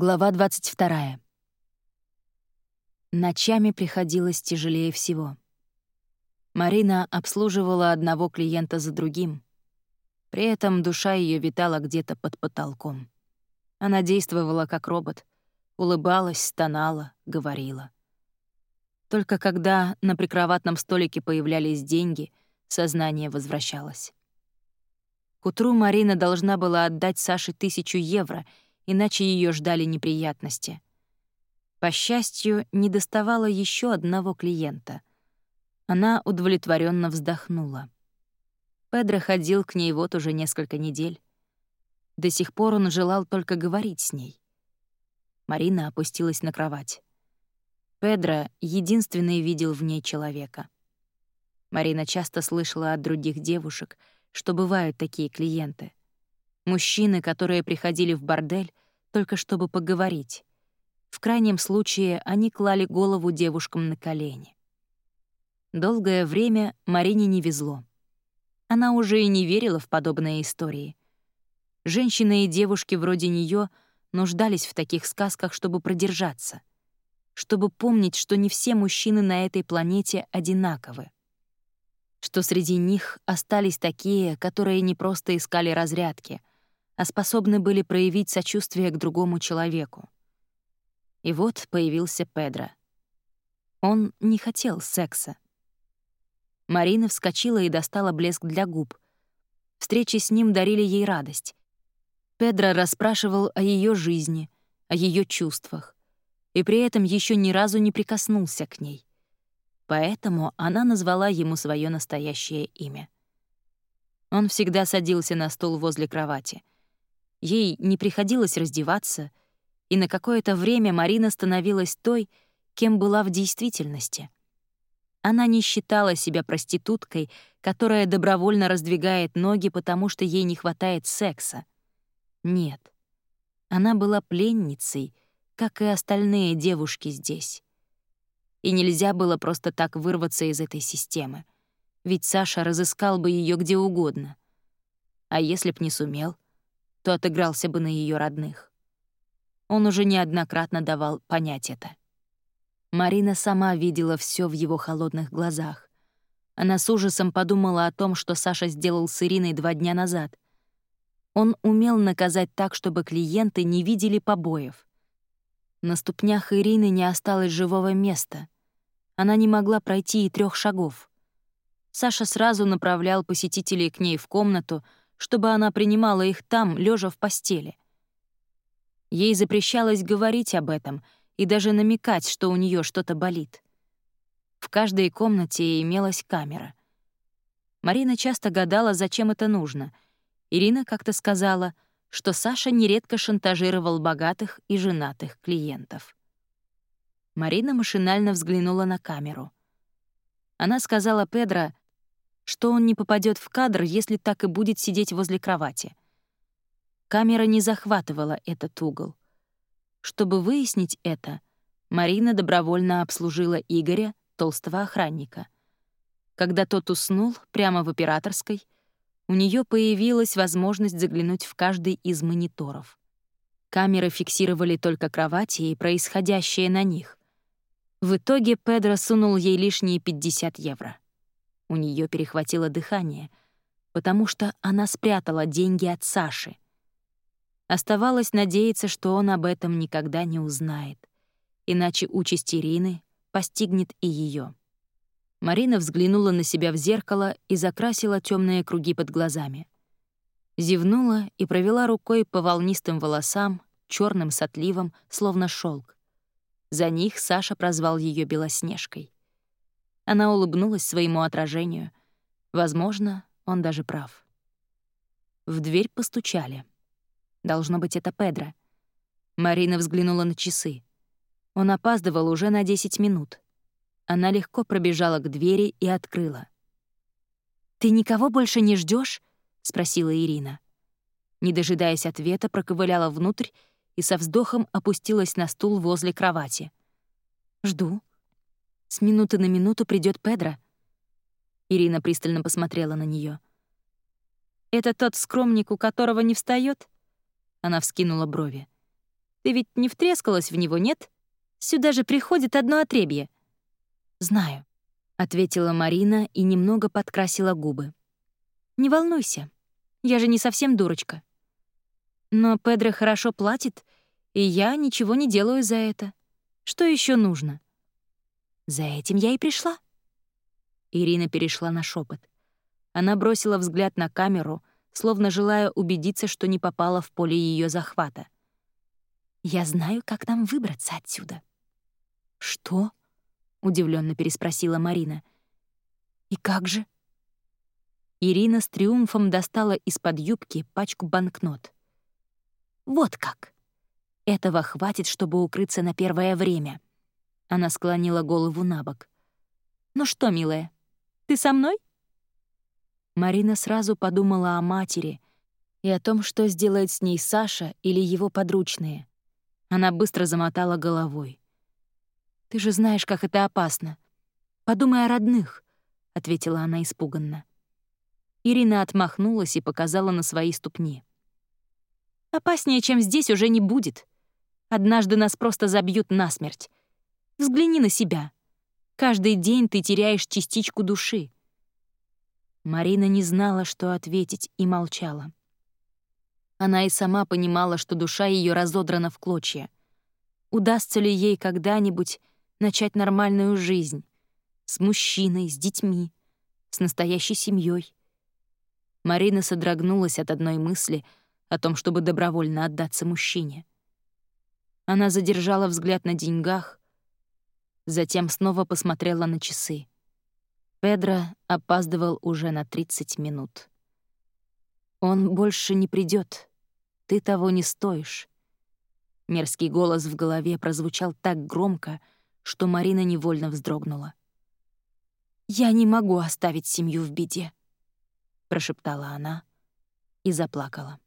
Глава 22. Ночами приходилось тяжелее всего. Марина обслуживала одного клиента за другим. При этом душа ее витала где-то под потолком. Она действовала как робот, улыбалась, стонала, говорила. Только когда на прикроватном столике появлялись деньги, сознание возвращалось. К утру Марина должна была отдать Саше тысячу евро — иначе ее ждали неприятности. По счастью, не доставала еще одного клиента. Она удовлетворенно вздохнула. Педро ходил к ней вот уже несколько недель. До сих пор он желал только говорить с ней. Марина опустилась на кровать. Педро единственный видел в ней человека. Марина часто слышала от других девушек, что бывают такие клиенты. Мужчины, которые приходили в бордель, только чтобы поговорить. В крайнем случае они клали голову девушкам на колени. Долгое время Марине не везло. Она уже и не верила в подобные истории. Женщины и девушки вроде нее нуждались в таких сказках, чтобы продержаться, чтобы помнить, что не все мужчины на этой планете одинаковы, что среди них остались такие, которые не просто искали разрядки, а способны были проявить сочувствие к другому человеку. И вот появился Педро. Он не хотел секса. Марина вскочила и достала блеск для губ. Встречи с ним дарили ей радость. Педро расспрашивал о ее жизни, о ее чувствах, и при этом еще ни разу не прикоснулся к ней. Поэтому она назвала ему свое настоящее имя. Он всегда садился на стул возле кровати — Ей не приходилось раздеваться, и на какое-то время Марина становилась той, кем была в действительности. Она не считала себя проституткой, которая добровольно раздвигает ноги, потому что ей не хватает секса. Нет. Она была пленницей, как и остальные девушки здесь. И нельзя было просто так вырваться из этой системы, ведь Саша разыскал бы ее где угодно. А если б не сумел — то отыгрался бы на ее родных. Он уже неоднократно давал понять это. Марина сама видела все в его холодных глазах. Она с ужасом подумала о том, что Саша сделал с Ириной два дня назад. Он умел наказать так, чтобы клиенты не видели побоев. На ступнях Ирины не осталось живого места. Она не могла пройти и трех шагов. Саша сразу направлял посетителей к ней в комнату, чтобы она принимала их там, лежа в постели. Ей запрещалось говорить об этом и даже намекать, что у нее что-то болит. В каждой комнате имелась камера. Марина часто гадала, зачем это нужно. Ирина как-то сказала, что Саша нередко шантажировал богатых и женатых клиентов. Марина машинально взглянула на камеру. Она сказала Педро, что он не попадет в кадр, если так и будет сидеть возле кровати. Камера не захватывала этот угол. Чтобы выяснить это, Марина добровольно обслужила Игоря, толстого охранника. Когда тот уснул прямо в операторской, у нее появилась возможность заглянуть в каждый из мониторов. Камеры фиксировали только кровати и происходящее на них. В итоге Педро сунул ей лишние 50 евро. У нее перехватило дыхание, потому что она спрятала деньги от Саши. Оставалось надеяться, что он об этом никогда не узнает, иначе участь Ирины постигнет и ее. Марина взглянула на себя в зеркало и закрасила темные круги под глазами. Зевнула и провела рукой по волнистым волосам, черным с словно шелк. За них Саша прозвал ее Белоснежкой. Она улыбнулась своему отражению. Возможно, он даже прав. В дверь постучали. Должно быть, это Педро. Марина взглянула на часы. Он опаздывал уже на 10 минут. Она легко пробежала к двери и открыла. «Ты никого больше не ждешь? спросила Ирина. Не дожидаясь ответа, проковыляла внутрь и со вздохом опустилась на стул возле кровати. «Жду», с минуты на минуту придет Педро. Ирина пристально посмотрела на нее. «Это тот скромник, у которого не встает? Она вскинула брови. Ты ведь не втрескалась в него, нет? Сюда же приходит одно отребье». «Знаю», — ответила Марина и немного подкрасила губы. «Не волнуйся, я же не совсем дурочка. Но Педро хорошо платит, и я ничего не делаю за это. Что еще нужно?» «За этим я и пришла». Ирина перешла на шепот. Она бросила взгляд на камеру, словно желая убедиться, что не попала в поле ее захвата. «Я знаю, как нам выбраться отсюда». «Что?» — удивленно переспросила Марина. «И как же?» Ирина с триумфом достала из-под юбки пачку банкнот. «Вот как! Этого хватит, чтобы укрыться на первое время». Она склонила голову на бок. «Ну что, милая, ты со мной?» Марина сразу подумала о матери и о том, что сделает с ней Саша или его подручные. Она быстро замотала головой. «Ты же знаешь, как это опасно. Подумай о родных», — ответила она испуганно. Ирина отмахнулась и показала на свои ступни. «Опаснее, чем здесь, уже не будет. Однажды нас просто забьют насмерть. Взгляни на себя. Каждый день ты теряешь частичку души. Марина не знала, что ответить, и молчала. Она и сама понимала, что душа ее разодрана в клочья. Удастся ли ей когда-нибудь начать нормальную жизнь? С мужчиной, с детьми, с настоящей семьей. Марина содрогнулась от одной мысли о том, чтобы добровольно отдаться мужчине. Она задержала взгляд на деньгах, затем снова посмотрела на часы. Педро опаздывал уже на 30 минут. «Он больше не придет. Ты того не стоишь». Мерзкий голос в голове прозвучал так громко, что Марина невольно вздрогнула. «Я не могу оставить семью в беде», — прошептала она и заплакала.